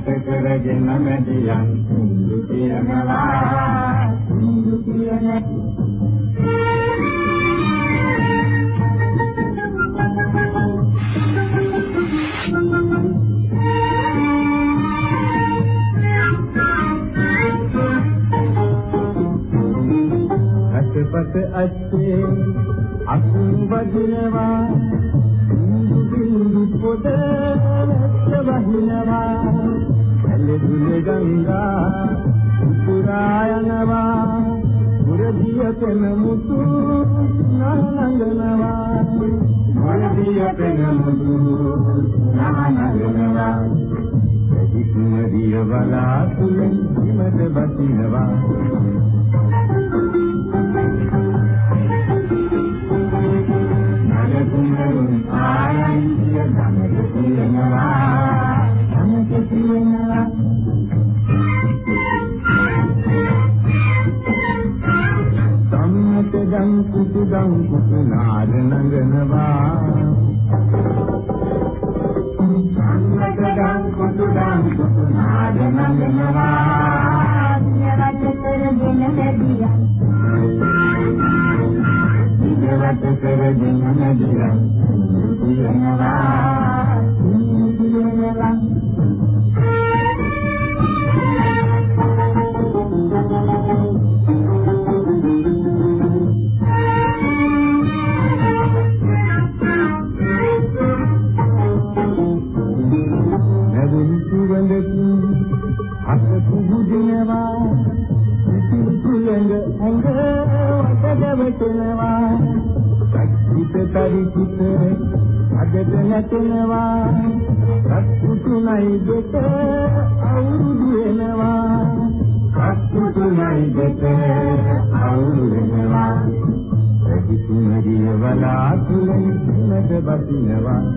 දිලවට කරගෙන නැදියන් කියනවා කියනවා පත ඇත්තේ අසුන් වදිනවා බින්දු පොද නැත්ත වහිනවා ඇලෙදුල ගංගා පුරා යනවා මුරදිය පෙන මුතු නනංගනවා. මුරදිය පෙන මුතු නනංගනවා. ප්‍රතිකුමරිය වලා තුලින් හිමද බසිනවා. කුමරුන් දන් කුතු දන් කුතු නාද නඟනවා සම්මත දන් කුතු දන් කුතු නාද නඟනවා නිරත කරගෙන බසිනවා.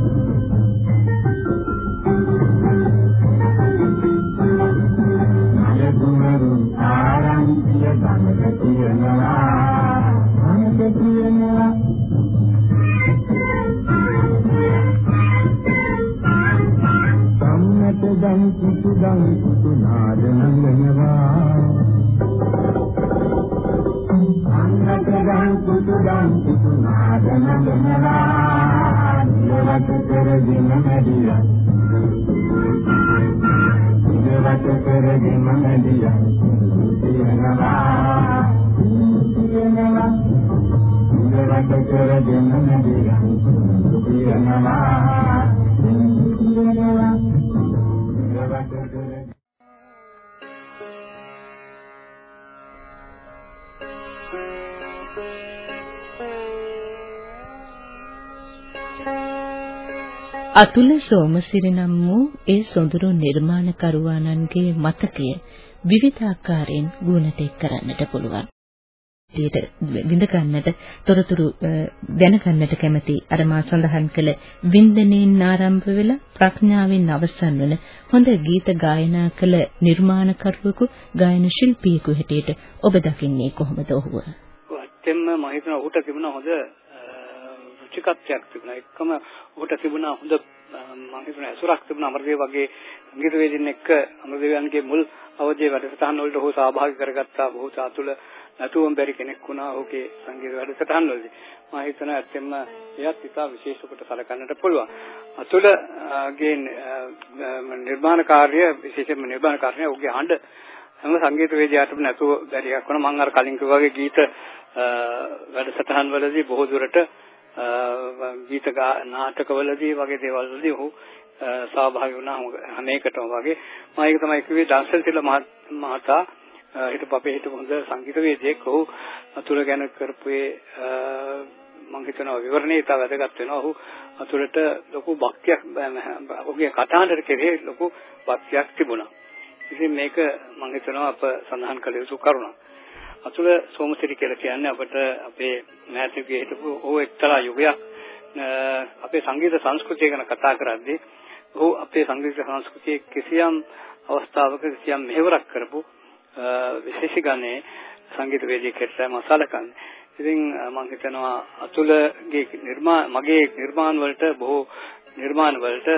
කරගෙන නැදියා අතුල සෝමසිරි නම් වූ ඒ සොඳුරු නිර්මාණකරුවාණන්ගේ මතකය විවිධාකාරයෙන් ගුණට එක් කරන්නට පුළුවන්. ඊට විඳ ගන්නට තොරතුරු දැන ගන්නට කැමති අර මා සඳහන් කළ වින්දනයෙන් ආරම්භ වෙලා ප්‍රඥාවෙන් අවසන් වන හොඳ ගීත ගායනා කළ නිර්මාණකරුවෙකු ගායන ශිල්පියෙකු හැටියට ඔබ දකින්නේ කොහොමද ඔහුව? ඇත්තෙන්ම මම හිතනවා ඔහුට තිබුණා හොඳ රුචිකත්වයක් තිබුණා. එක්කම ඔහුට තිබුණා හොඳ මම හිතන ඇසුරක් තිබුණා අමරදේව වගේ සංගීත වේදින් එක්ක අමරදේවයන්ගේ මුල් අවධියේ වැඩසටහන් වලට ඔහු සහභාගී කරගත්තා. බොහෝ සාතුල නැතුවම බැරි කෙනෙක් වුණා ඔහුගේ සංගීත වැඩසටහන් වලදී. මම හිතනවා ඇත්තෙන්ම එයත් ඉතා විශේෂ කොට සැලකන්නට පුළුවන්. අතුලගේ නිර්මාණ කාර්ය විශේෂයෙන්ම නිර්මාණ කාර්යය ඔහුගේ හඬ හැම සංගීත වේදිකාවටම නැතුව බැරියක් වුණා මම අර කලින් කිව්වා වගේ ගීත වැඩසටහන් වලදී බොහෝ දුරට ගීත නාටකවලදී වගේ දේවල් වලදී ඔහු සහභාගී වුණා හැම එකටම වගේ මම ඒක තමයි කිව්වේ දර්ශන සිල මහතා හිටපු අපේ හිටපු හොඳ සංගීතවේදියෙක් ඔහු අතුල ගැන කරපුවේ මම හිතනවා විවරණේ ඉතා වැදගත් වෙනවා. ඔහු අතුලට ලොකු භක්තියක් ඔහුගේ කතාන්දර කෙරෙහි ලොකු භක්තියක් තිබුණා. ඉතින් මේක මම හිතනවා අප සඳහන් කළ යුතු කරුණක්. අතුල සෝමසිරි කියලා කියන්නේ අපිට අපේ මෑතකයේ හිටපු ඔහු එක්තරා යුගයක් අපේ සංගීත සංස්කෘතිය ගැන කතා කරද්දී ඔහු අපේ සංගීත සංස්කෘතියේ කිසියම් අවස්ථාවක කිසියම් මෙහෙවරක් කරපු විශේෂ ගණේ සංගීත වේදිකයට මසලකන්නේ. ඉතින් මම හිතනවා අතුලගේ නිර්මාණ මගේ නිර්මාණ වලට බොහෝ නිර්මාණ වලට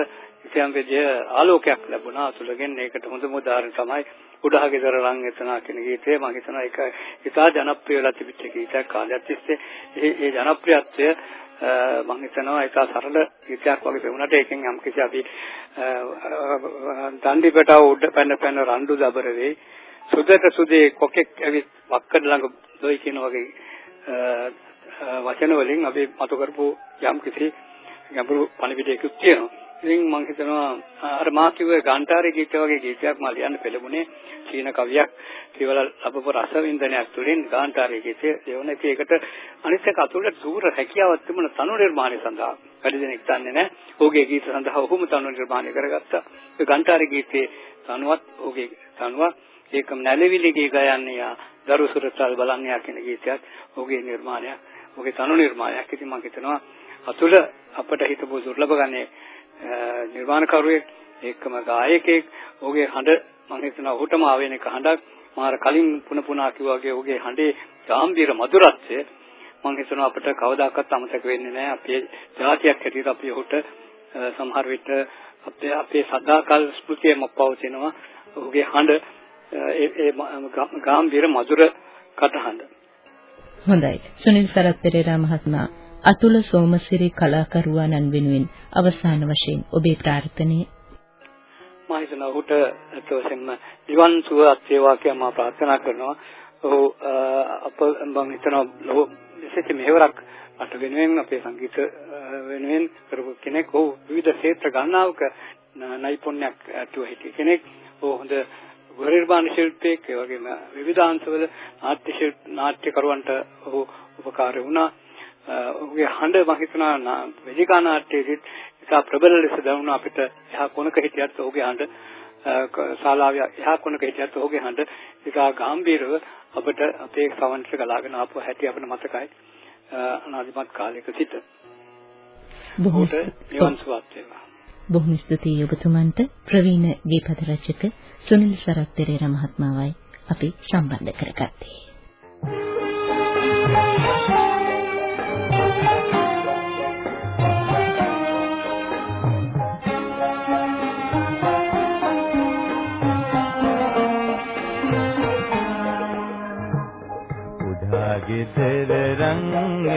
කිසියම් විදිය ආලෝකයක් ලැබුණා අතුලගෙන් ඒකට හොඳම උදාහරණ තමයි උඩහගේ දර රං එතනා කියන ගීතය මම හිතනවා ඒක ඉතා ජනප්‍රිය වෙලා තිබිච්ච ගීතයක් කාලයක් තිස්සේ. ඒ ඒ ජනප්‍රියත්වය මම හිතනවා ඒක සරල ගීතයක් වගේ පෙවුනට. ඒකෙන් යම් කිසි අපි දණ්ඩිපටව උඩ පැන පැන රණ්ඩු දබර වෙයි. සුදට සුදේ කොකෙක් ඇවිත් වක්කඩ ළඟ දොයි කියන වගේ වචන වලින් අපි මතු කරපු යම් කිසි ගැඹුරු පණිවිඩයකුත් තියෙනවා. ඉතින් මම හිතනවා අර මා කිව්වේ ගාන්ටාරේ ගීත වගේ ගීතයක් මා ලියන්න පෙළඹුණේ චීන කවියක් කියවල ලැබපු රසවින්දනයක් තුළින් ගාන්ටාරේ ගීතය ඒවන ඉතින් ඒකට අනිත් එක අතුලට සූර හැකියාවක් තිබුණ තනු නිර්මාණය සඳහා වැඩි දෙනෙක් දන්නේ නැහැ. ඔහුගේ ගීත සඳහා ඔහුම තනු නිර්මාණය කරගත්තා. ඒ ගාන්ටාරේ ගීතයේ තනුවත් ඔහුගේ තනුවක් ඒකම නැලවිලිගේ ගයන්නේ දරු සුරතල් බලන්නේ කියන ගීතයක් ඔහුගේ නිර්මාණයක්. ඔහුගේ තනු නිර්මාණයක්. ඉතින් මම හිතනවා අතුල අපට හිතපු දුර්ලභ ගන්නේ නිර්මාණකරුවෙක් ඒකම ගායකයෙක් ඔහුගේ හඬ මම හිතනවා ඔහුටම ආවෙන එක හඬක්. මාර කලින් පුන පුනා කිව්වාගේ ඔහුගේ හඬේ ගැඹීර මధుරත්වය. මම හිතනවා අපිට කවදාකවත් අමතක වෙන්නේ නැහැ. අපේ ජාතියක් හැටියට අපි ඔහුට සමහර විට අපේ අපේ සදාකල් ස්මෘතියම පවතිනවා. ඔහුගේ හඬ ඒ ගැඹීර මధుර කටහඬ. හොඳයි. සුනිල් සරත් පෙරේරා මහත්මයා. අතුල සෝමසිරි කලාකරුවාණන් වෙනුවෙන් අවසාන වශයෙන් ඔබේ ප්‍රාර්ථනාව මම හිතනවා ඔහුට අත් වශයෙන්ම නිවන් සුව අත්වේවා කියලා මම ප්‍රාර්ථනා කරනවා. ඔහු අප මම හිතනවා ලෝ විශේෂ මෙහෙවරක් අට වෙනුවෙන් අපේ සංගීත වෙනුවෙන් කරපු කෙනෙක්. ඔහු විවිධ ක්ෂේත්‍ර ගණනාවක නයිපුණ්‍යයක් ඇතුව හිටිය කෙනෙක්. ඔහු හොඳ ගෘහනිර්මාණ ශිල්පියෙක් ඒ වගේම විවිධාංශවල නාට්‍ය ශිල්ප නාට්‍යකරුවන්ට ඔහු උපකාර වුණා. ඔහුගේ හඬ මම හිතනවා වේදිකා නාට්‍යයේදී ඉතා ප්‍රබල ලෙස දැනුණා අපිට. එහා කොනක හිටියත් ඔහුගේ හඬ ශාලාවේ එහා කොනක හිටියත් ඔහුගේ හඬ ඉතා ගැඹීරව අපිට අපේ සවන්ට ගලාගෙන ආපු හැටි අපිට මතකයි. අනාදිමත් කාලයක සිට. බොහෝ නිවන් සුවත් වේවා. බොහොම ස්තුතියි ඔබතුමන්ට. ප්‍රවීණ ගීපද රචක සුනිල් සරත් පෙරේරා මහත්මයාවයි අපි සම්බන්ධ කරගත්තේ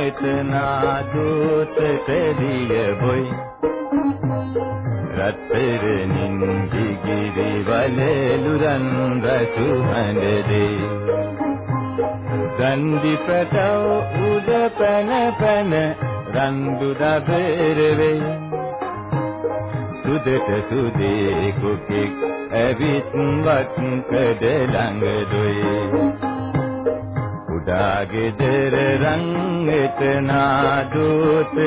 රංගෙත නාදෝත පෙරිය බොයි රත්තරනින් දිගිරි වලලුරන් රසු හඬදේ ගන්දි පැටව උඩ පැන පැන රන්දු දබර වෙයි සුදට සුදේ කුකෙක් ඇවිත් වත් කඩ ළඟ දොයි ගෙදර රං එතනා දූතට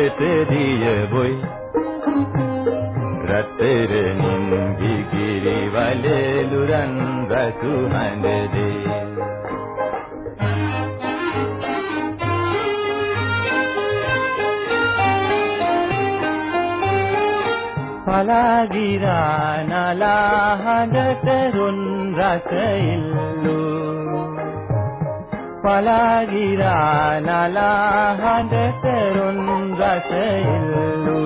දිය බොයි. රත්තරනින් ගිගිරි වලලුරන් රසු හඬදේ. පලාගිරා නලා හඬට රුන් රස ඉල්ලූ. පලාගිරා නලා හඬතරුන් රසෙල්ලු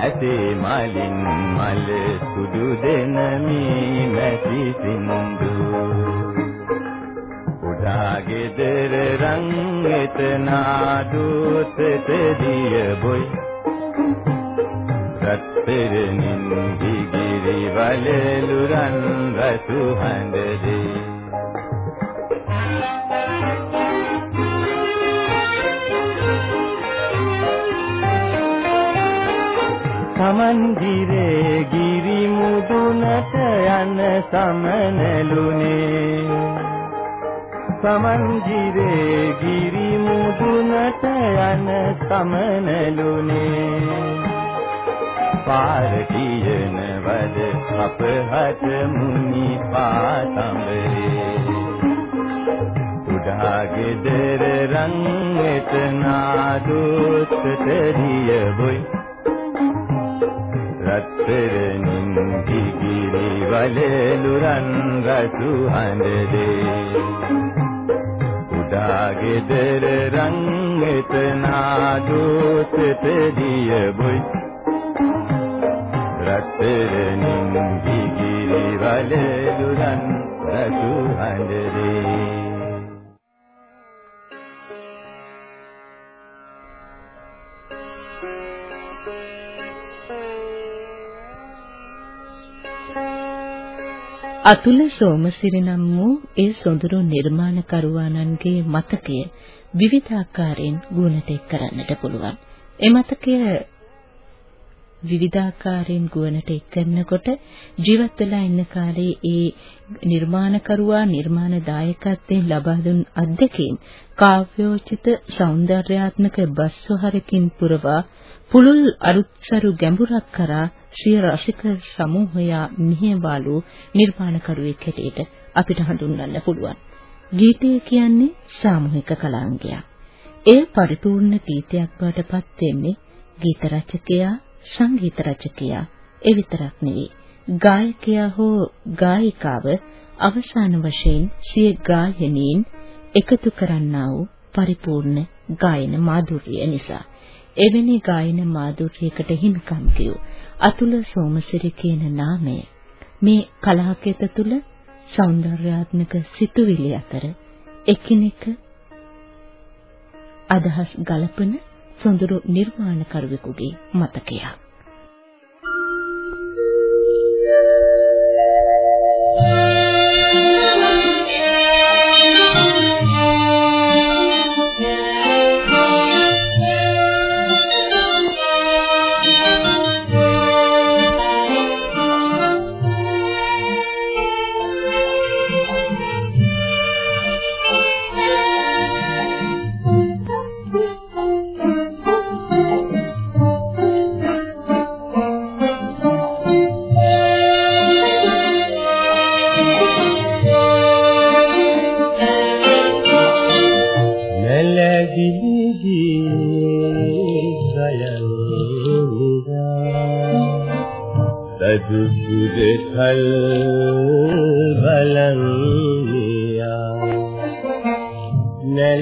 ඇසේ මලින් මල සුදු දෙන මී මැසි සින්දු. උඩා ගෙදර රං එතනා දුතට දිය බොයි. රත්තරනින් දිගිර ගිරි වලලුරන් රසු හඬදී. සමන් ගිරේ ගිරි මුදුනට යන සමනලුනේ. සමන් ගිරේ ගිරි මුදුනට යන සමනලුනේ. පාර කියනවද අපහත මුනි පාතඹරේ. උඩා ගෙදර රන් එතනා දුත් තරිය බොයි රත්තරනින් දිගිරි වලලුරන් රසු හඳදේ උඩා ගෙදර රන් එතනා දුත් දිය බොයි. රත්තරනින් දිගිරි වලලුරන් රසු හඳදේ අතුල සෝමසිරි නම් වූ ඒ සොඳුරු නිර්මාණකරුවාණන්ගේ මතකය විවිධාකාරයෙන් ගුණට එක් කරන්නට පුළුවන්. ඒ මතකය විවිධාකාරයෙන් ගුවනට එක්කරනකොට ජීවත් වෙලා ඉන්න කාලේ ඒ නිර්මාණකරුවා නිර්මාණ දායකත්වයෙන් ලබා දුන් අත්දැකීම් කාව්‍යෝචිත సౌందర్యාත්මක බස්වහරකින් පුරවා පුලුල් අරුත්සරු ගැඹුරක් කරා සිය රසික සමූහය මෙහෙවලු නිර්මාණකරුවෙක් හැටියට අපිට හඳුන්වන්න පුළුවන්. ගීතය කියන්නේ සාමූහික කලාංගයක්. ඒ පරිපූර්ණ ගීතයක් බවට පත් වෙන්නේ ගීත රචකයා සංගීත රචකයා ඒ විතරක් නෙවෙයි ගායකයා හෝ ගායිකාව අවසාන වශයෙන් සිය ගායනයෙන් එකතු කරන්නා වූ පරිපූර්ණ ගායන මාධුර්යය නිසා. එවැනි ගායන මාධුර්යයකට හිමිකම් කියූ අතුල සෝමසිරි කියන නාමය මේ කලාකේත තුල సౌందర్యාත්මක සිතුවිලි අතර එකිනෙක අදහස් ගලපන සොඳුරු නිර්මාණකරුවෙකුගේ මතකයක්.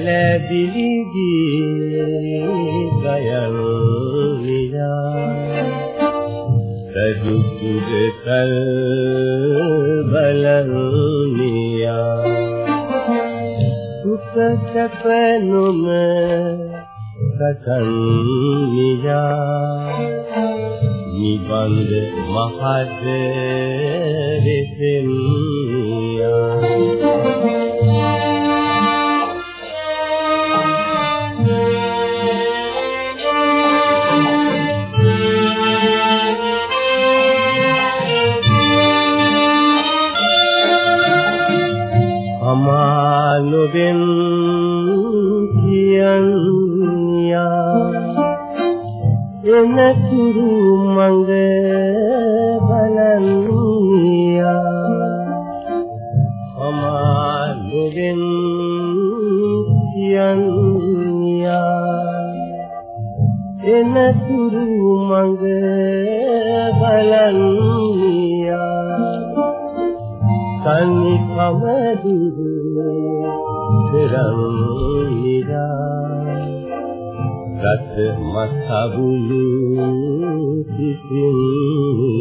නැලදිලි ගී ගයන් නියා සුදකල් බලන්නියා සුපසපනුම සකන් නියා නිබන්ද මහද අමානුවෙන් කියන්යා එනතුරු මඟ බලන්නියා. අමානුවෙන් කියන්නියා එනතුරු මඟ බලන්නියා. කන්නි කමදුරු කරන්නියා රස මස්සබුලු සිසිනියා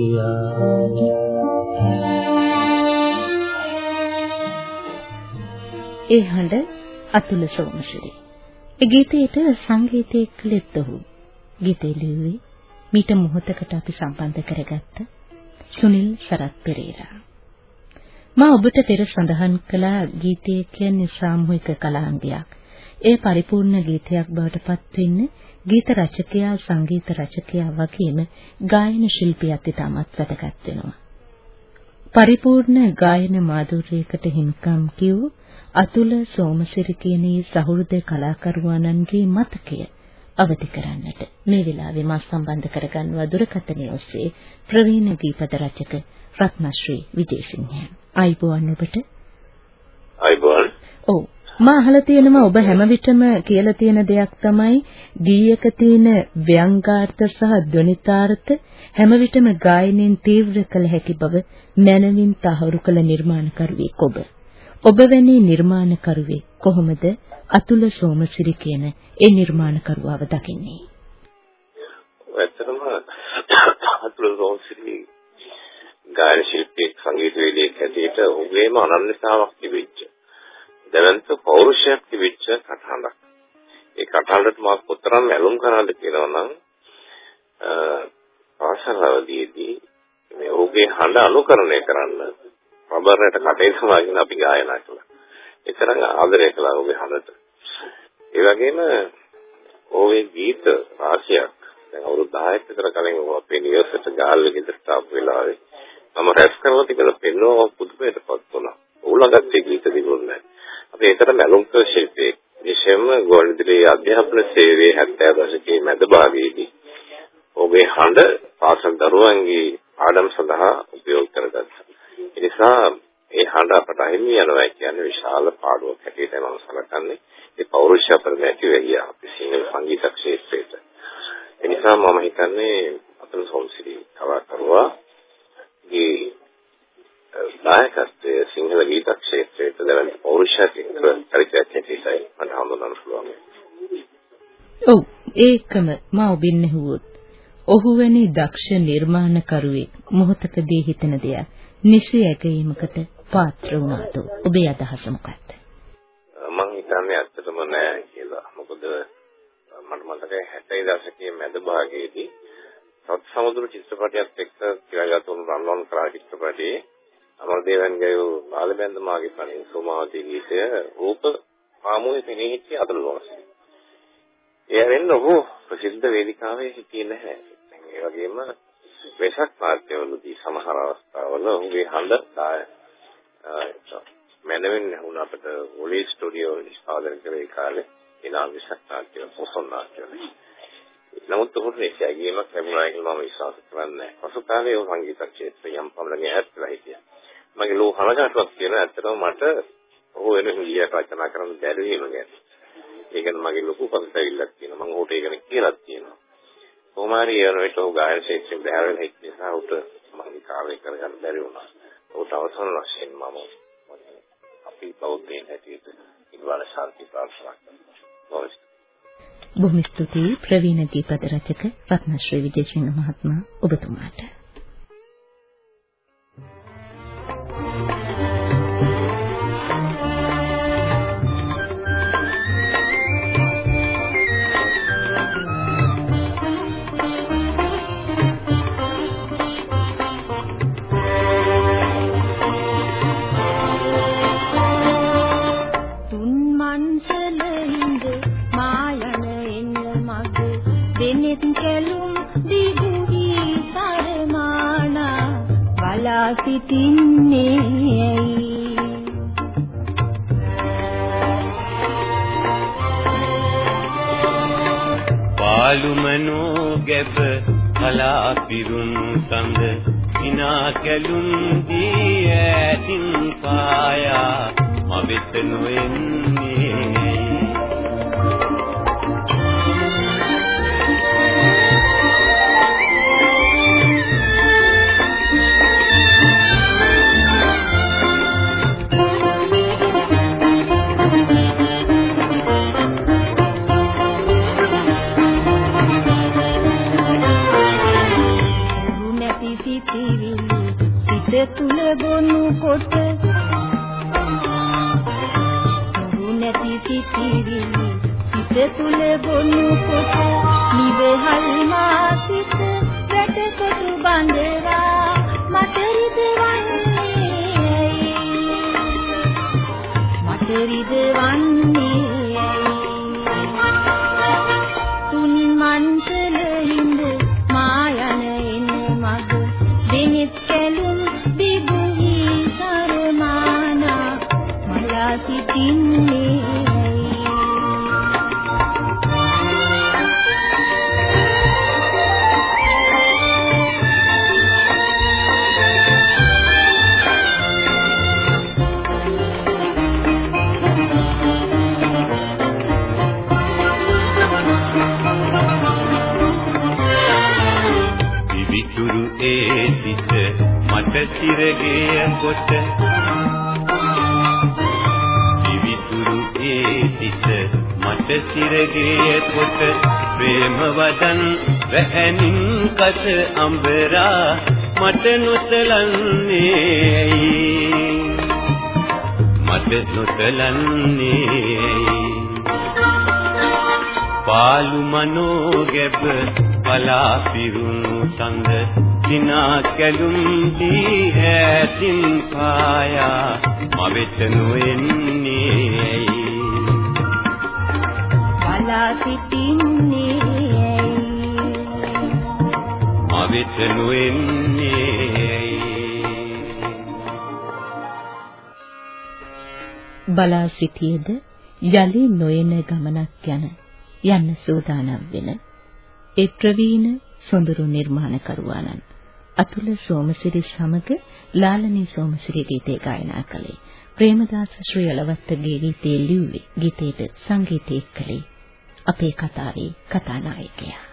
ඒ හඬ අතුල සෝමසිරි. ඒ ගීතයට සංගීතය කළෙත් ඔහු. ගීතය ලිව්වේ මීට මොහොතකට අපි සම්බන්ධ කරගත්ත සුනිල් සරත් පෙරේරා මා ඔබට පෙර සඳහන් කළ ගීතය කියන්නේ සාමූහික කලාංගයක්. ඒ පරිපූර්ණ ගීතයක් බවට පත්වෙන්නේ ගීත රචකයා සංගීත රචකයා වගේම ගායන ශිල්පියාත් ඉතාමත් වැදගත් වෙනවා. පරිපූර්ණ ගායන මාධුර්යයකට හිමිකම් කිව් අතුල සෝමසිරි කියන සහෘද කලාකරුවාණන්ගේ මතකය අවදි කරන්නට මේ වෙලාවේ මා සම්බන්ධ කරගන්නවා දුරකථනයේ ඔස්සේ ප්‍රවීණ ගීපද රචක රත්නශ්‍රී විජේසිංහ. ආයිබෝවන් ඔබට. ආයිබෝවන්. ඔව්. මා අහලා තියෙනවා ඔබ හැම විටම කියලා තියෙන දෙයක් තමයි ගීයක තියෙන ව්‍යංගාර්ථ සහ ධ්වනිතාර්ථ හැම විටම ගායනයෙන් තීව්‍ර කළ හැකි බව මනමින් තහවුරු කළ නිර්මාණකරුවෙක් ඔබ. ඔබ වැනි නිර්මාණකරුවෙක් කොහොමද අතුල සෝමසිරි කියන ඒ නිර්මාණකරුවාව දකින්නේ? ඇත්තටම අතුල සෝමසිරි ගායන ශිල්පී සංගීතවේදියෙක් හැටියට ඔහුගේම අනන්‍යතාවක් තිබෙච්ච දැවන්ත පෞරුෂයක් තිබෙච්ච කටහඬක්. ඒ කටහඬට මා කොතරම් ඇලුම් කරාද කියනවා නම් පාසලවලදී මේ ඔහුගේ හඬ අනුකරණය කරන්න රබරට කටේ සමාගෙන අපි ගායනා කළා. ඒ තරම් ආදරය කළා ඔහුගේ හඬට. ඒ වගේම ඔහුගේ ගීත රාශියක් දැන් අවුරුදු 10ක් විතර කලින් ඔහු අපේ නිවසට ගාල්ල ගෙදරට ආපු වෙලාවේ මම රැස් කරලා තිබෙන පෙන්වව පුදුමයටපත් වුණා. උලඟත් ඒ ගීත දිනුන්නේ. අපි ඒතර මැලුම්ක ශිල්පී විශේෂයෙන්ම ගෝල්ඩිලේ අධ්‍යාපන සේවයේ 70 දශකයේ මැද භාගයේදී ඔබේ හඬ පාසල් දරුවන්ගේ ආඩම් සඳහා උපයෝග කරගත්තා. ඒ නිසා ඒ හඬ අපට අහිමි යනවා කියන්නේ විශාල පාඩුවක් හැටියට මම සලකන්නේ. ඒ පෞරුෂය අපිට නැති වෙයි අපි සිංහල සංගීත ක්ෂේත්‍රයට. ඒ නිසා මම හිතන්නේ අතුල් සොම්සිරි කලාකරුවා ගේ නායකත්වයේ සිංහල ගීත ක්ෂේත්‍රයට දැවෙන පෞරුෂයක් චරිතයක් හැටියටයි මට හඳුනන්න පුළුවන්. ඔව් ඒකම මා ඔබින් ඇහුවොත් ඔහු වැනි දක්ෂ නිර්මාණකරුවෙක් මොහොතකදී හිතන දෙයක්. නිසි ඇගීමකට පාත්‍ර වුණාද ඔබේ අදහස මොකක්ද? මම හිතන්නේ ඇත්තටම නෑ කියලා. මොකද මට මතකයි 60 දශකයේ මැද භාගයේදී සත් සමුද්‍ර චිත්‍රපටයත් එක්ක කියාගත්තු රන්වන් කරා චිත්‍රපටයේ අමරදේවන් ගයෝ බාලබැන්ද මාගේ පණින් සෝමාවතී ගීතය රූප ආමෝහේ පෙනී සිටි අදලෝසි. එයරෙන් ඔහු ප්‍රසිද්ධ වේදිකාවේ හිටියේ නැහැ. ඒ වගේම වෙසක් නාට්‍යවලදී සමහර අවස්ථාවල ඔහුගේ හඬ මැනවින් වුණ අපිට ඔලි ස්ටුඩියෝ නිෂ්පාදනය කරේ කාලේ එනා වෙසක් නාට්‍ය පොසොන් නාට්‍ය. නමුත් ඔහුට ඒකීමක් ලැබුණා කියලා මම විශ්වාස කරන්නේ නැහැ. පසු කාලේ ඔහු සංගීත ක්ෂේත්‍රය යම් පමණකින් ඈත් වෙලා හිටියා. මගේ ලෝ හනගාටුවක් තියෙනවා ඇත්තටම මට ඔහු වෙන හිලියක් රචනා කරන්න බැරි වීම ගැන. ඒ කියන්නේ මගේ ලොකු පසුතැවිල්ලක් තියෙනවා. මම ඔහුට ඒක කියලා තියෙනවා. කොහොම හරි ඒ වෙනකොට ඔහු ගායන ක්ෂේත්‍රයෙන් බැහැර වෙලා හිටිය නිසා ඔහුට මගේ කාර්යය කරගන්න බැරි වුණා. ඔහුට අවසන් වශයෙන් මම අපි බෞද්ධයන් හැටියට ඉන්වල ශාන්ති ප්‍රාර්ථනා කරනවා. බොහොම ස්තුතියි ප්‍රවීණ දීපද රචක රත්නශ්‍රී විජේසිංහ මහත්මයා ඔබතුමාට. පාලුමනෝ ගැබ කලා පිරුණු සඳ ඉනා කැලුම් දී ඇතින් පායා මවෙත නොෙන්නේ දෙතුල බොනු කොට නිවෙහල් මා සිත වැට කොට බඳවා මට රිදවන්නේ. ඇයි මට රිදවන්නේ සිරගේ කොට දිවිතුරු ඒ සිත මට සිරගේ කොට ප්‍රේම වදන් වැහැනින් කස අඹරා මට නොතලන්නේ මට නොතලන්නේ පාලු මනෝ ගැබ පලා පිරුණු සඳ දිනා කැලුම් දී ඈතින් පායා. මවෙත නොඑන්නේ බලා සිටින්නේ මවෙත නොඑන්නේ බලා සිටියේද යලි නොයන ගමනක් යන යන්න සූදානම් වෙන. ඒ ප්‍රවීණ සොඳුරු නිර්මාණකරුවාණන් අතුල සෝමසිරි සමග ලාලනී සෝමසිරි ගීතේ ගායනා කළේ ප්‍රේමදාස ශ්‍රී අලවත්තගේ ගීතේ ලිව්වේ ගීතේට සංගීතය කළේ අපේ කතාවේ කතානායකයා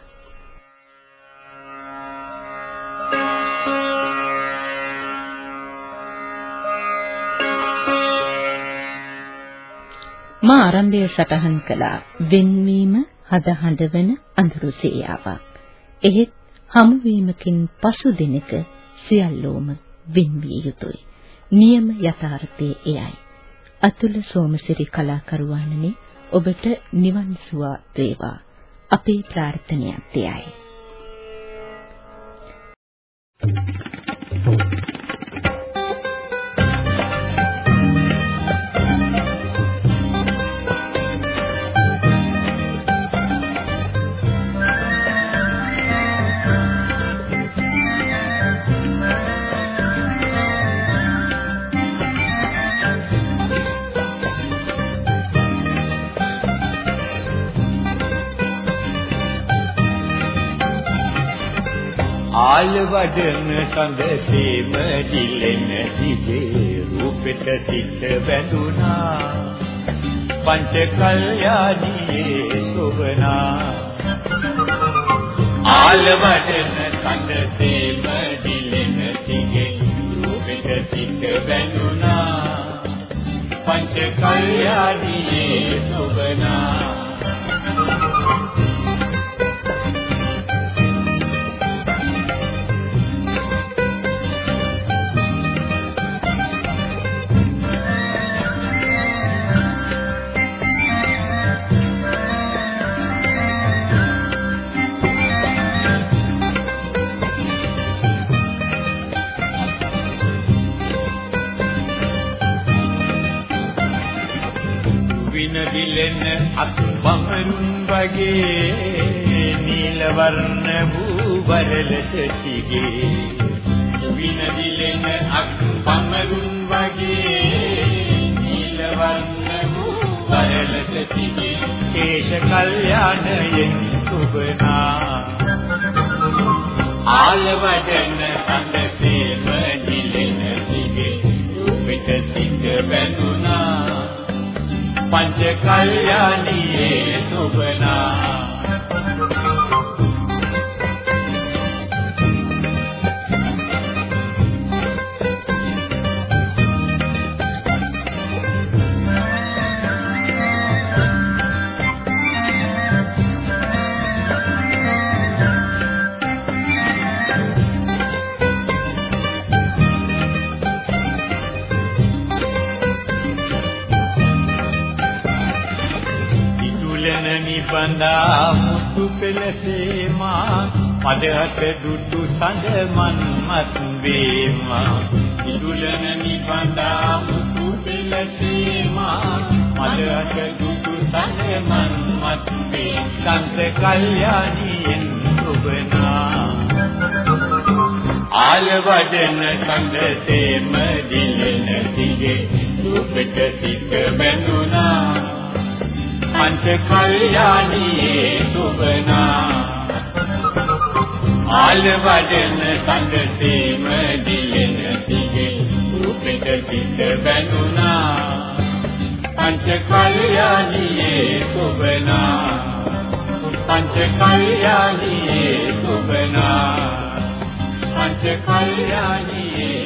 මා ආරම්භය සටහන් කළා වෙන්වීම හද හඬවන අඳුරු සේයාවක්. එහෙත් හමුවීමකින් පසු දිනක සියල්ලෝම වෙන්විය යුතුය. නියම යථාර්ථයේ එයයි. අතුල සෝමසිරි කලාකරුවාණනි ඔබට නිවන් සුවා වේවා. අපේ ප්‍රාර්ථනයක් එයයි. Thank you. ආල් වඩන සඳ සීම දිලෙන දිවේ රූපෙට සිට බැඳුනා පංච කල්යාණියේ සොබනා ආල් වඩන සඳ සීම දිලෙන දිවේ රූපෙට සිට බැඳුනා පංච කල්යාණියේ සොබනා වගේ නිල වර්ණ වූ වරලට තිගේ විනදිලෙන අක් පමරුන් වගේ නිල වර්ණ වූ වරලට තිගේ කේශ කල්යාණයෙන් සුබනා ආලවඩන සඳතේම නිලෙන තිගේ පිට සිට බැඳුනා. පංච කල්යාණියේ සුබනා බඳා මුතු පෙළසේ මා මදහට දුටු සඳ මන්මත් වේමා ඉදුලන නිබඳා මුතු පෙළසේ මා මා මලට දුටු සඳමන් මත්වේ සංස කල්යාණියෙන් ඔබනා ආලවදන සංගතේම දිලෙන දිගේ. රූපෙට සිට බැඳුනා. පංච කල්යාණියේ සුබනා ආලවදන සංගතේම දිලෙන දිගේ රූපෙට සිට බැඳුනා. පංච කල්යාණියේ සුබනා පංච කල්යාණියේ සුබනා පංච කල්යාණියේ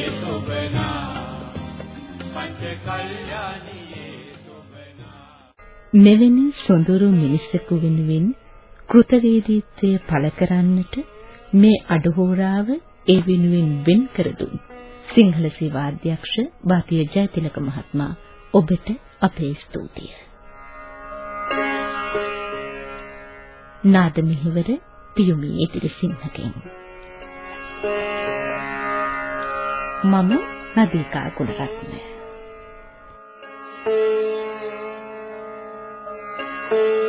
මෙවැනි සොඳුරු මිනිසෙකු වෙනුවෙන් කෘතවේදීත්වය පළ කරන්නට මේ අඩහෝරාව ඒ වෙනුවෙන් වෙන් කර දුන් සිංහල සේවාධ්‍යක්ෂ බාතිය ජයතිලක මහත්මයා ඔබට අපේ ස්තුතිය. නාද මෙහෙවර පියුමි ඉදිරිසිංහගෙන් මම නදීකා Gunaratne Thank you. Thank you.